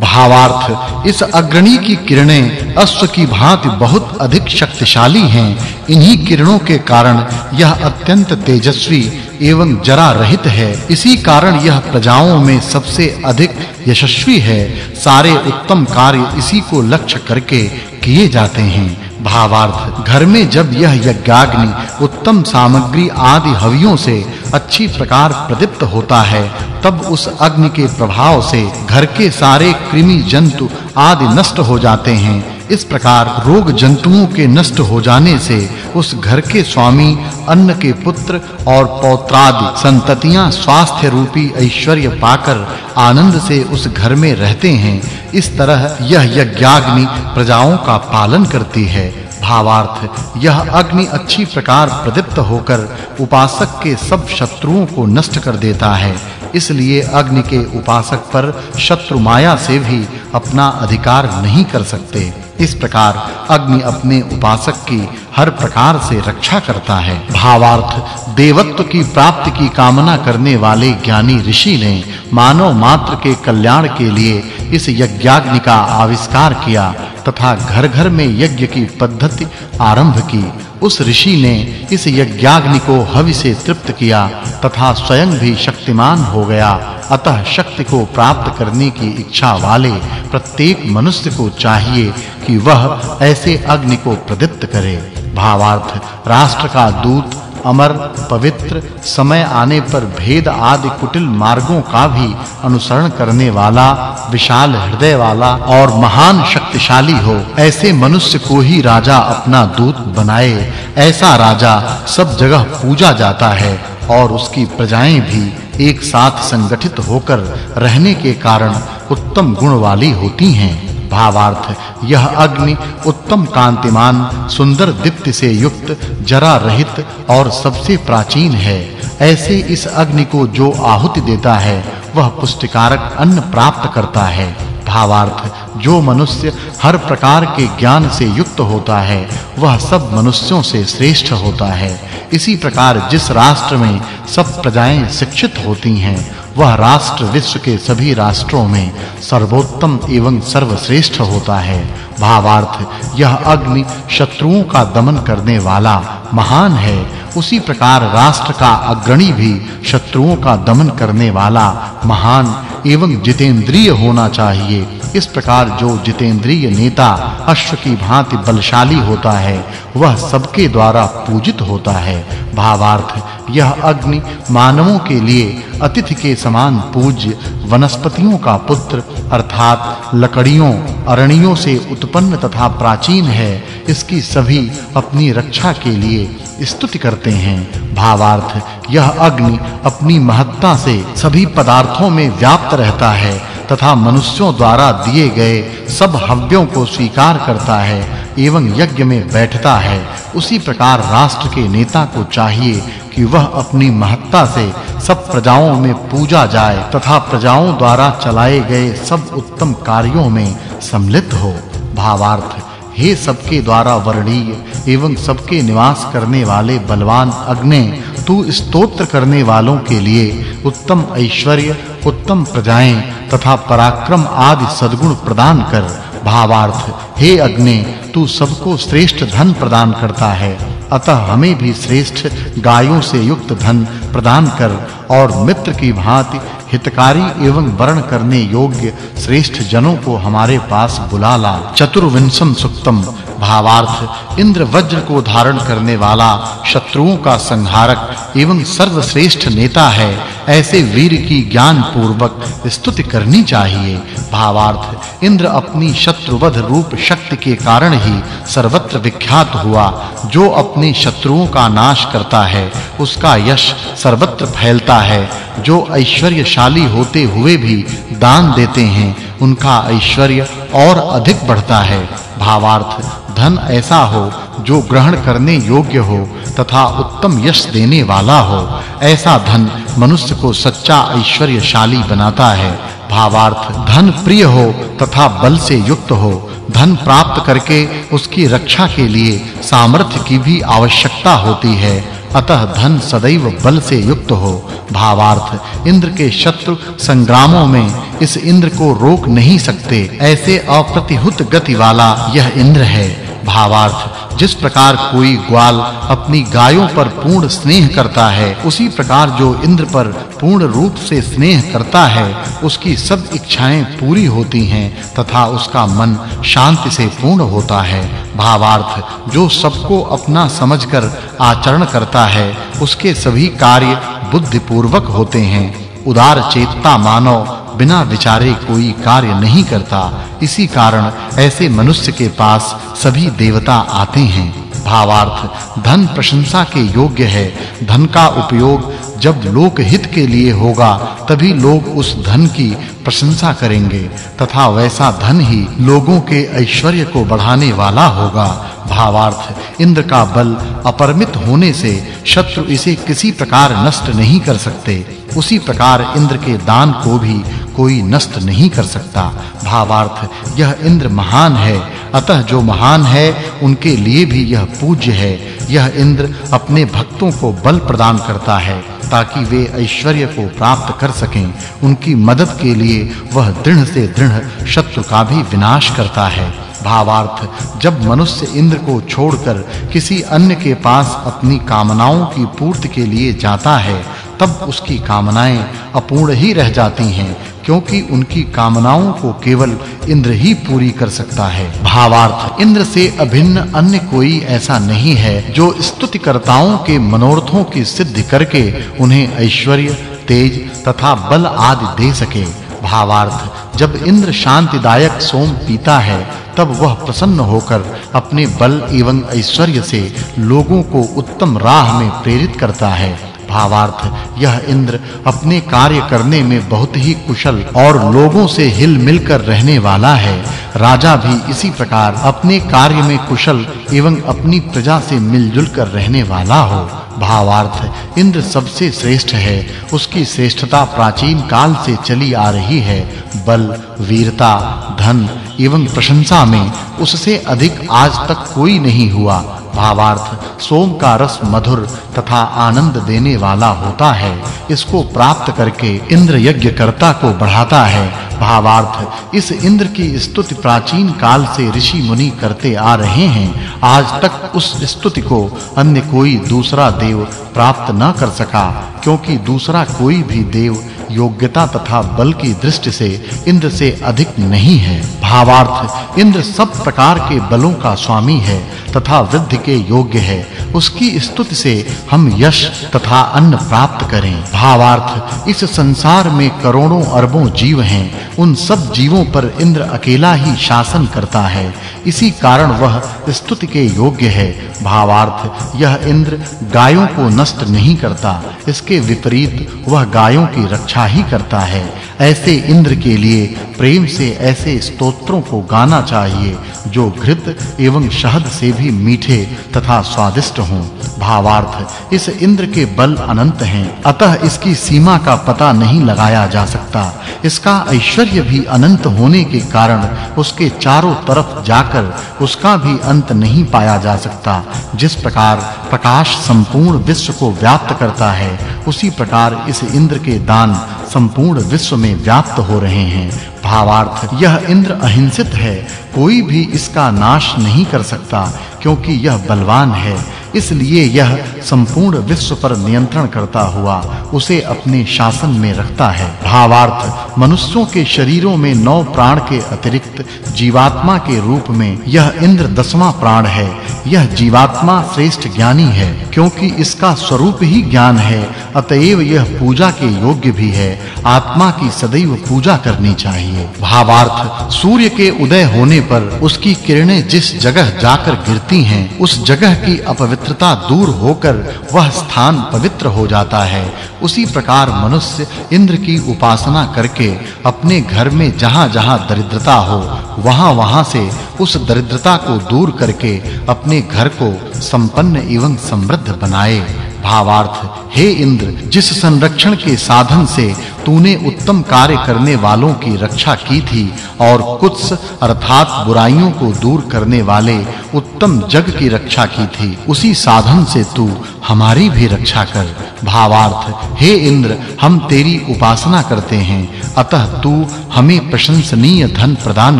भावार्थ। इस अग्रणी की किरणें अश्व की भांति बहुत अधिक शक्तिशाली हैं। इन्हीं किरणों के कारण यह अत्यंत तेजस्वी एवं जरा रहित है। इसी कारण यह प्रजाओं में सबसे अधिक यशस्वी है। सारे उत्तम कार्य इसी को लक्ष्य करके किए जाते हैं। भावार्थ, घर में जब यह यज्ञाग्नि, उत्तम सामग्री आदि हवियों से अच्छी प्रकार प्रदीप्त होता है, तब उस अग्नि के प्रभाव से घर के सारे कृमि जंतु आदि नष्ट हो जाते हैं। इस प्रकार रोग जंतुओं के नष्ट हो जाने से उस घर के स्वामी, अन्न के पुत्र और पौत्रादि संततियाँ स्वास्थ्य रूपी ऐश्वर्य पाकर आनंद से उस घर में रहते हैं। इस तरह यह यज्ञाग्नि प्रजाओं का पालन करती है। भावार्थ, यह अग्नि अच्छी प्रकार प्रदीप्त होकर उपासक के सब शत्रुओं को नष्ट कर देता है। इसलिए अग्नि के उपासक पर शत्रु माया से भी अपना अधिकार नहीं कर सकते। इस प्रकार अग्नि अपने उपासक की हर प्रकार से रक्षा करता है। भावार्थ, देवत्व की प्राप्ति की कामना करने वाले ज्ञानी ऋषि ने मानव मात्र के कल्याण के लिए इस यज्ञाग्नि का आविष्कार किया। तथा घर-घर में यज्ञ की पद्धति आरंभ की। उस ऋषि ने इस यज्ञाग्नि को हवि से तृप्त किया तथा स्वयं भी शक्तिमान हो गया। अतः शक्ति को प्राप्त करने की इच्छा वाले प्रत्येक मनुष्य को चाहिए कि वह ऐसे अग्नि को प्रदीप्त करे। भावार्थ, राष्ट्र का दूत अमर, पवित्र, समय आने पर भेद आदि कुटिल मार्गों का भी अनुसरण करने वाला, विशाल हृदय वाला और महान शक्तिशाली हो, ऐसे मनुष्य को ही राजा अपना दूत बनाए। ऐसा राजा सब जगह पूजा जाता है और उसकी प्रजाएँ भी एक साथ संगठित होकर रहने के कारण उत्तम गुण वाली होती हैं। भावार्थ यह अग्नि उत्तम कांतिमान, सुंदर दीप्ति से युक्त, जरा रहित और सबसे प्राचीन है। ऐसे इस अग्नि को जो आहुति देता है, वह पुष्टिकारक अन्न प्राप्त करता है। भावार्थ, जो मनुष्य हर प्रकार के ज्ञान से युक्त होता है, वह सब मनुष्यों से श्रेष्ठ होता है। इसी प्रकार जिस राष्ट्र में सब प्रजाएँ शिक्षित होती हैं वह राष्ट्र विश्व के सभी राष्ट्रों में सर्वोत्तम एवं सर्वश्रेष्ठ होता है। भावार्थ, यह अग्नि शत्रुओं का दमन करने वाला महान है। उसी प्रकार राष्ट्र का अग्रणी भी शत्रुओं का दमन करने वाला महान एवं जितेंद्रिय होना चाहिए। इस प्रकार जो जितेंद्रिय नेता अश्व की भांति बलशाली होता है, वह सबके द्वारा पूजित होता है। भावार्थ, यह अग्नि मानवों के लिए अतिथि के समान पूज्य वनस्पतियों का पुत्र, अर्थात लकड़ियों, अरणियों से उत्पन्न तथा प्राचीन है। इसकी सभी अपनी रक्षा के लिए स्तुति करते हैं। भावार्थ, यह अग्नि अपनी महत्ता से सभी पदार्थों में व्याप्त रहता है तथा मनुष्यों द्वारा दिए गए सब हव्यों को स्वीकार करता है, एवं यज्ञ में बैठता है। उसी प्रकार राष्ट्र के नेता को चाहिए कि वह अपनी महत्ता से सब प्रजाओं में पूजा जाए तथा प्रजाओं द्वारा चलाए गए सब उत्तम कार्यों में सम्मिलित हो। भावार्थ, हे सबके द्वारा वर्णीय एवं सबके निवास करने वाले बलवान अग्नि तू स्तोत्र करने वालों के लिए उत्तम ऐश्वर्य, उत्तम प्रजाएँ तथा पराक्रम आदि सद्गुण प्रदान कर, भावार्थ, हे अग्नि, तू सबको श्रेष्ठ धन प्रदान करता है। अतः हमें भी श्रेष्ठ गायों से युक्त धन प्रदान कर और मित्र की भांति हितकारी एवं वर्ण करने योग्य श्रेष्ठ जनों को हमारे पास बुला ला चतुर्विंशम सुक्तम, भावार्थ इंद्र वज्र को धारण करने वाला शत्रुओं का संहारक एवं सर्वश्रेष्ठ नेता है। ऐसे वीर की ज्ञान पूर्वक स्तुति करनी चाहिए। भावार्थ, इंद्र अपनी शत्रुवध रूप शक्ति के कारण ही सर्वत्र विख्यात हुआ। जो अपने शत्रुओं का नाश करता है, उसका यश सर्वत्र फैलता है। जो ऐश्वर्यशाली होते हुए भी दान देते हैं, उनका ऐश्वर्य और अधिक बढ़ता है। भावार्थ, धन ऐसा हो जो ग्रहण करने योग्य हो तथा उत्तम यश देने वाला हो, ऐसा धन मनुष्य को सच्चा ऐश्वर्यशाली बनाता है। भावार्थ, धन प्रिय हो तथा बल से युक्त हो, धन प्राप्त करके उसकी रक्षा के लिए सामर्थ्य की भी आवश्यकता होती है। अतः धन सदैव बल से युक्त हो। भावार्थ, इंद्र के शत्रु संग्रामों में इस इंद्र को रोक नहीं सकते। ऐसे अप्रतिहुत गति वाला यह इंद्र है। भावार्थ जिस प्रकार कोई ग्वाल अपनी गायों पर पूर्ण स्नेह करता है, उसी प्रकार जो इंद्र पर पूर्ण रूप से स्नेह करता है, उसकी सब इच्छाएँ पूरी होती हैं तथा उसका मन शांति से पूर्ण होता है। भावार्थ, जो सबको अपना समझकर आचरण करता है, उसके सभी कार्य बुद्धि पूर्वक होते हैं। उदार चेतता मानव बिना विचारे कोई कार्य नहीं करता। इसी कारण ऐसे मनुष्य के पास सभी देवता आते हैं। भावार्थ, धन प्रशंसा के योग्य है। धन का उपयोग जब लोक हित के लिए होगा, तभी लोग उस धन की प्रशंसा करेंगे। तथा वैसा धन ही लोगों के ऐश्वर्य को बढ़ाने वाला होगा। भावार्थ, इंद्र का बल अपरमित होने से शत्रु इसे किसी प्रकार नष्ट नहीं कर सकते। उसी प्रकार इंद्र के दान को भी कोई नष्ट नहीं कर सकता। भावार्थ, यह इंद्र महान है। अतः जो महान है, उनके लिए भी यह पूज्य है। यह इंद्र अपने भक्तों को बल प्रदान करता है, ताकि वे ऐश्वर्य को प्राप्त कर सकें। उनकी मदद के लिए वह दृढ़ से दृढ़ शत्रु का भी विनाश करता है। भावार्थ, जब मनुष्य इंद्र को छोड़कर किसी अन्य के पास अपनी कामनाओं की पूर्ति के लिए जाता है तब उसकी कामनाएँ अपूर्ण ही रह जाती हैं, क्योंकि उनकी कामनाओं को केवल इंद्र ही पूरी कर सकता है। भावार्थ, इंद्र से अभिन्न अन्य कोई ऐसा नहीं है जो स्तुतिकर्ताओं के मनोरथों की सिद्धि करके उन्हें ऐश्वर्य, तेज तथा बल आदि दे सके। भावार्थ, जब इंद्र शांतिदायक सोम पीता है, तब वह प्रसन्न होकर अपने बल एवं ऐश्वर्य से लोगों को उत्तम राह में प्रेरित करता है। भावार्थ, यह इंद्र अपने कार्य करने में बहुत ही कुशल और लोगों से हिल मिलकर रहने वाला है। राजा भी इसी प्रकार अपने कार्य में कुशल एवं अपनी प्रजा से मिलजुल कर रहने वाला हो। भावार्थ, इंद्र सबसे श्रेष्ठ है। उसकी श्रेष्ठता प्राचीन काल से चली आ रही है। बल, वीरता, धन एवं प्रशंसा में उससे अधिक आज तक कोई नहीं हुआ। भावार्थ, सोम का रस मधुर तथा आनंद देने वाला होता है। इसको प्राप्त करके इंद्र यज्ञ कर्ता को बढ़ाता है। भावार्थ, इस इंद्र की स्तुति प्राचीन काल से ऋषि मुनि करते आ रहे हैं। आज तक उस स्तुति को अन्य कोई दूसरा देव प्राप्त न कर सका, क्योंकि दूसरा कोई भी देव योग्यता तथा बल की दृष्टि से इंद्र से अधिक नहीं है। भावार्थ, इंद्र सब प्रकार के बलों का स्वामी है तथा वृद्धि के योग्य है। उसकी स्तुति से हम यश तथा अन्न प्राप्त करें। भावार्थ, इस संसार में करोड़ों अरबों जीव हैं। उन सब जीवों पर इंद्र अकेला ही शासन करता है। इसी कारण वह स्तुति के योग्य है। भावार्थ, यह इंद्र गायों को नष्ट नहीं करता। इसके विपरीत, वह गायों की रक्षा ही करता है। ऐसे इंद्र के लिए प्रेम से ऐसे स्तोत्रों को गाना चाहिए, जो घृत एवं शहद से भी मीठे तथा स्वादिष्ट हों। भावार्थ, इस इंद्र के बल अनंत हैं। अतः इसकी सीमा का पता नहीं लगाया जा सकता। इसका ऐश्वर्य भी अनंत होने के कारण उसके चारों तरफ़ जाकर उसका भी अंत नहीं पाया जा सकता। जिस प्रकार प्रकाश संपूर्ण विश्व को व्याप्त करता है, उसी प्रकार इस इंद्र के दान संपूर्ण विश्व में व्याप्त हो रहे हैं। भावार्थ, यह इंद्र अहिंसित है। कोई भी इसका नाश नहीं कर सकता, क्योंकि यह बलवान है। इसलिए यह संपूर्ण विश्व पर नियंत्रण करता हुआ, उसे अपने शासन में रखता है। भावार्थ, मनुष्यों के शरीरों में नौ प्राण के अतिरिक्त जीवात्मा के रूप में यह इंद्र दसवां प्राण है। यह जीवात्मा श्रेष्ठ ज्ञानी है, क्योंकि इसका स्वरूप ही ज्ञान है, अतएव यह पूजा के योग्य भी है। आत्मा की सदैव पूजा करनी चाहिए। भावार्थ, सूर्य के उदय होने पर उसकी किरणें जिस जगह जाकर गिरती हैं, उस जगह की अपवित्रता दूर होकर वह स्थान पवित्र हो जाता है। उसी प्रकार मनुष्य इंद्र की उपासना करके अपने घर में जहां-जहां दरिद्रता हो, वहां-वहां से उस दरिद्रता को दूर करके अपने घर को संपन्न एवं समृद्ध बनाए। भावार्थ, हे इंद्र, जिस संरक्षण के साधन से तूने उत्तम कार्य करने वालों की रक्षा की थी और कुछ अर्थात बुराइयों को दूर करने वाले उत्तम जग की रक्षा की थी, उसी साधन से तू हमारी भी रक्षा कर। भावार्थ, हे इंद्र, हम तेरी उपासना करते हैं। अतः तू हमें प्रशंसनीय धन प्रदान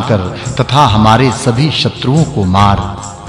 कर तथा हमारे सभी शत्रुओं को मार।